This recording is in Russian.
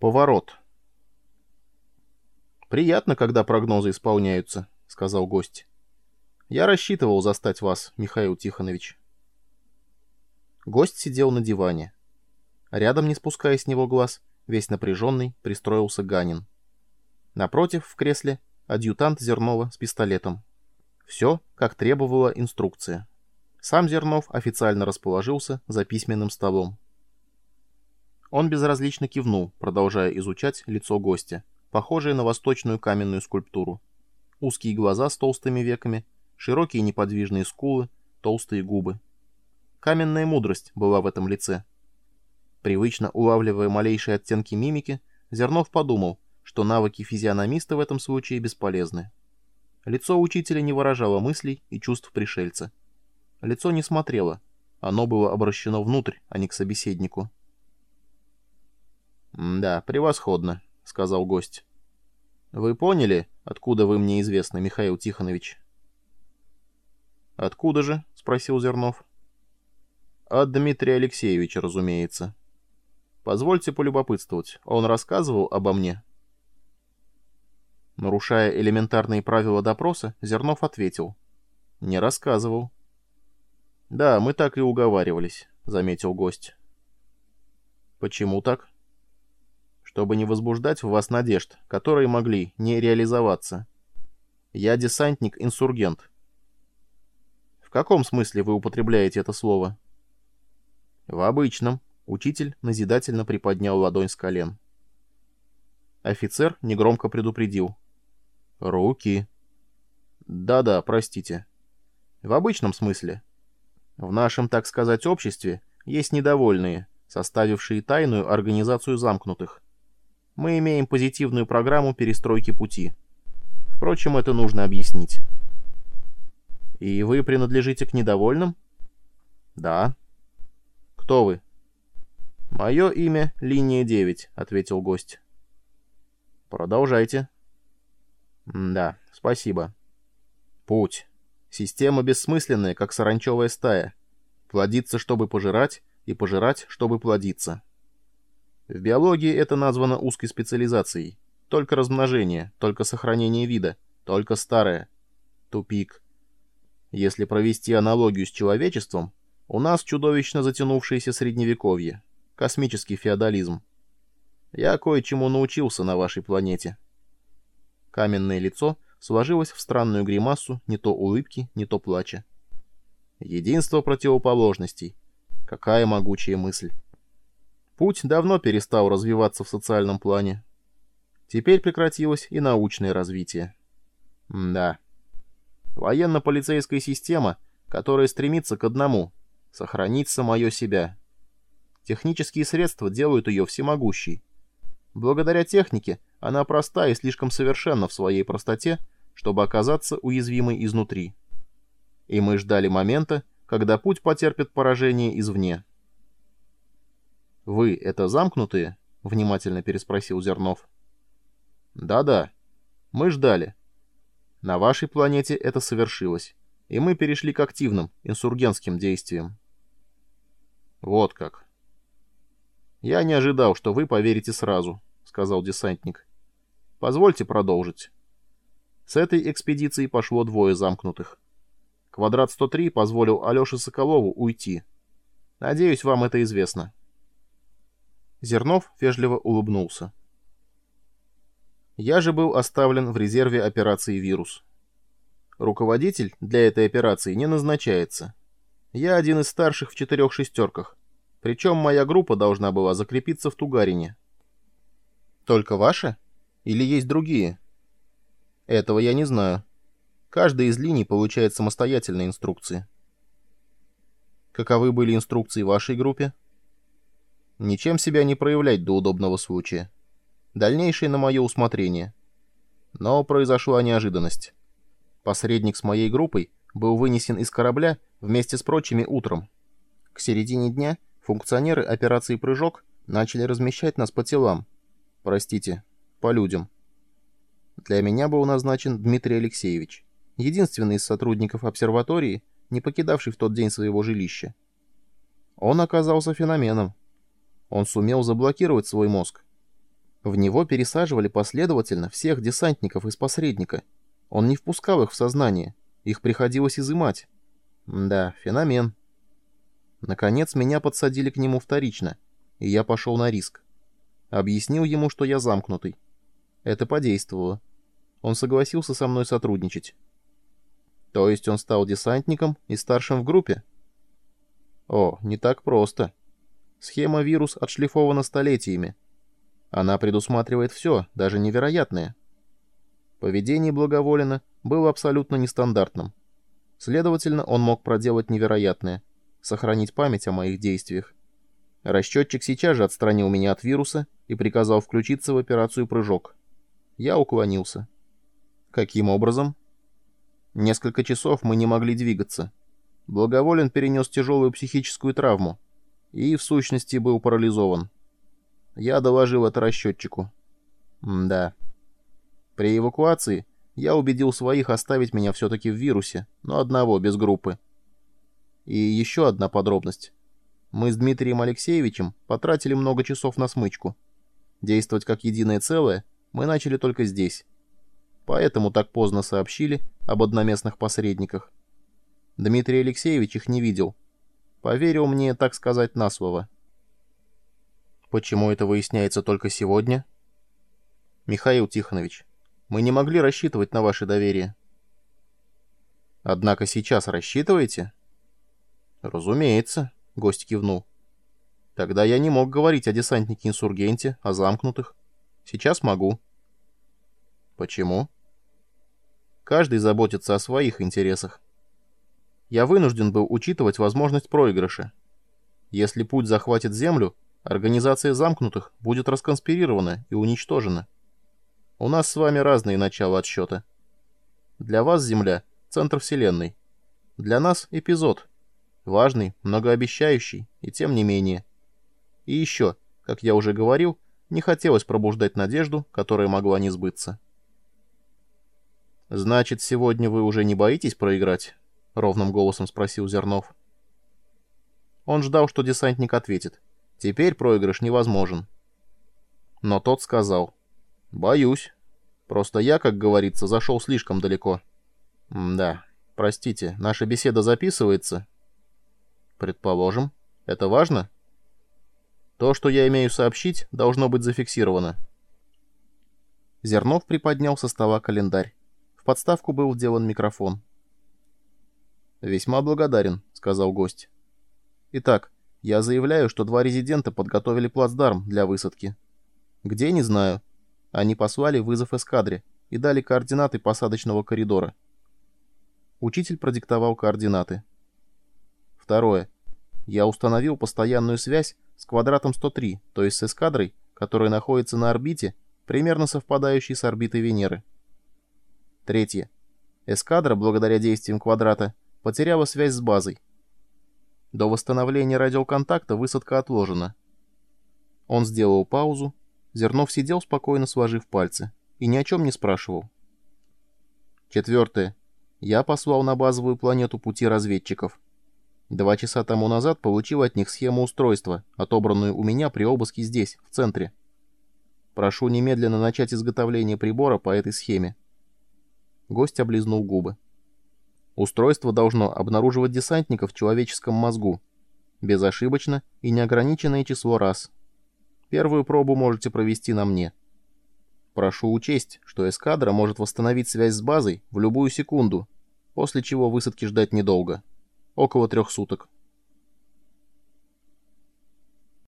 Поворот. «Приятно, когда прогнозы исполняются», — сказал гость. «Я рассчитывал застать вас, Михаил Тихонович». Гость сидел на диване. Рядом, не спуская с него глаз, весь напряженный, пристроился Ганин. Напротив, в кресле, адъютант Зернова с пистолетом. Все, как требовала инструкция. Сам Зернов официально расположился за письменным столом. Он безразлично кивнул, продолжая изучать лицо гостя, похожее на восточную каменную скульптуру. Узкие глаза с толстыми веками, широкие неподвижные скулы, толстые губы. Каменная мудрость была в этом лице. Привычно улавливая малейшие оттенки мимики, Зернов подумал, что навыки физиономиста в этом случае бесполезны. Лицо учителя не выражало мыслей и чувств пришельца. Лицо не смотрело, оно было обращено внутрь, а не к собеседнику. «Да, превосходно», — сказал гость. «Вы поняли, откуда вы мне известны, Михаил Тихонович?» «Откуда же?» — спросил Зернов. «От Дмитрия Алексеевича, разумеется. Позвольте полюбопытствовать, он рассказывал обо мне?» Нарушая элементарные правила допроса, Зернов ответил. «Не рассказывал». «Да, мы так и уговаривались», — заметил гость. «Почему так?» Чтобы не возбуждать в вас надежд, которые могли не реализоваться. Я десантник-инсургент. В каком смысле вы употребляете это слово? В обычном. Учитель назидательно приподнял ладонь с колен. Офицер негромко предупредил. Руки. Да-да, простите. В обычном смысле. В нашем, так сказать, обществе есть недовольные, составившие тайную организацию замкнутых мы имеем позитивную программу перестройки пути. Впрочем, это нужно объяснить. И вы принадлежите к недовольным? Да. Кто вы? Мое имя Линия 9, ответил гость. Продолжайте. да, спасибо. Путь. Система бессмысленная, как саранчевая стая. Плодиться, чтобы пожирать, и пожирать, чтобы плодиться. В биологии это названо узкой специализацией. Только размножение, только сохранение вида, только старое. Тупик. Если провести аналогию с человечеством, у нас чудовищно затянувшееся средневековье, космический феодализм. Я кое-чему научился на вашей планете. Каменное лицо сложилось в странную гримасу не то улыбки, не то плача. Единство противоположностей. Какая могучая мысль. Путь давно перестал развиваться в социальном плане. Теперь прекратилось и научное развитие. М да. Военно-полицейская система, которая стремится к одному — сохранить самое себя. Технические средства делают ее всемогущей. Благодаря технике она проста и слишком совершенна в своей простоте, чтобы оказаться уязвимой изнутри. И мы ждали момента, когда путь потерпит поражение извне. «Вы — это замкнутые?» — внимательно переспросил Зернов. «Да-да. Мы ждали. На вашей планете это совершилось, и мы перешли к активным, инсургентским действиям». «Вот как». «Я не ожидал, что вы поверите сразу», — сказал десантник. «Позвольте продолжить». С этой экспедицией пошло двое замкнутых. Квадрат 103 позволил Алёше Соколову уйти. Надеюсь, вам это известно. Зернов вежливо улыбнулся. Я же был оставлен в резерве операции «Вирус». Руководитель для этой операции не назначается. Я один из старших в четырех шестерках, причем моя группа должна была закрепиться в Тугарине. Только ваша? Или есть другие? Этого я не знаю. Каждая из линий получает самостоятельные инструкции. Каковы были инструкции вашей группе? Ничем себя не проявлять до удобного случая. Дальнейшее на мое усмотрение. Но произошла неожиданность. Посредник с моей группой был вынесен из корабля вместе с прочими утром. К середине дня функционеры операции «Прыжок» начали размещать нас по телам. Простите, по людям. Для меня был назначен Дмитрий Алексеевич, единственный из сотрудников обсерватории, не покидавший в тот день своего жилища. Он оказался феноменом. Он сумел заблокировать свой мозг. В него пересаживали последовательно всех десантников из посредника. Он не впускал их в сознание. Их приходилось изымать. Да, феномен. Наконец, меня подсадили к нему вторично, и я пошел на риск. Объяснил ему, что я замкнутый. Это подействовало. Он согласился со мной сотрудничать. То есть он стал десантником и старшим в группе? О, не так просто. Схема вирус отшлифована столетиями. Она предусматривает все, даже невероятное. Поведение Благоволина было абсолютно нестандартным. Следовательно, он мог проделать невероятное — сохранить память о моих действиях. Расчетчик сейчас же отстранил меня от вируса и приказал включиться в операцию «Прыжок». Я уклонился. Каким образом? Несколько часов мы не могли двигаться. Благоволен перенес тяжелую психическую травму и, в сущности, был парализован. Я доложил это расчетчику. М да. При эвакуации я убедил своих оставить меня все-таки в вирусе, но одного, без группы. И еще одна подробность. Мы с Дмитрием Алексеевичем потратили много часов на смычку. Действовать как единое целое мы начали только здесь. Поэтому так поздно сообщили об одноместных посредниках. Дмитрий Алексеевич их не видел. Поверил мне, так сказать, на слово. Почему это выясняется только сегодня? Михаил Тихонович, мы не могли рассчитывать на ваше доверие. Однако сейчас рассчитываете? Разумеется, гость кивнул. Тогда я не мог говорить о десантнике-инсургенте, о замкнутых. Сейчас могу. Почему? Каждый заботится о своих интересах. Я вынужден был учитывать возможность проигрыша. Если путь захватит Землю, Организация замкнутых будет расконспирирована и уничтожена. У нас с вами разные начала отсчета. Для вас Земля — центр Вселенной. Для нас — эпизод. Важный, многообещающий, и тем не менее. И еще, как я уже говорил, не хотелось пробуждать надежду, которая могла не сбыться. «Значит, сегодня вы уже не боитесь проиграть?» — ровным голосом спросил Зернов. Он ждал, что десантник ответит — Теперь проигрыш невозможен. Но тот сказал. «Боюсь. Просто я, как говорится, зашел слишком далеко». М «Да, простите, наша беседа записывается?» «Предположим. Это важно?» «То, что я имею сообщить, должно быть зафиксировано». Зернов приподнял со стола календарь. В подставку был вделан микрофон. «Весьма благодарен», — сказал гость. «Итак, я заявляю, что два резидента подготовили плацдарм для высадки. Где, не знаю. Они послали вызов эскадре и дали координаты посадочного коридора. Учитель продиктовал координаты. Второе. Я установил постоянную связь с квадратом 103, то есть с эскадрой, которая находится на орбите, примерно совпадающей с орбитой Венеры. Третье. Эскадра, благодаря действиям квадрата, потеряла связь с базой, до восстановления радиоконтакта высадка отложена. Он сделал паузу. Зернов сидел спокойно, сложив пальцы, и ни о чем не спрашивал. Четвертое. Я послал на базовую планету пути разведчиков. Два часа тому назад получил от них схему устройства, отобранную у меня при обыске здесь, в центре. Прошу немедленно начать изготовление прибора по этой схеме. Гость облизнул губы. Устройство должно обнаруживать десантников в человеческом мозгу. Безошибочно и неограниченное число раз. Первую пробу можете провести на мне. Прошу учесть, что эскадра может восстановить связь с базой в любую секунду, после чего высадки ждать недолго. Около трех суток.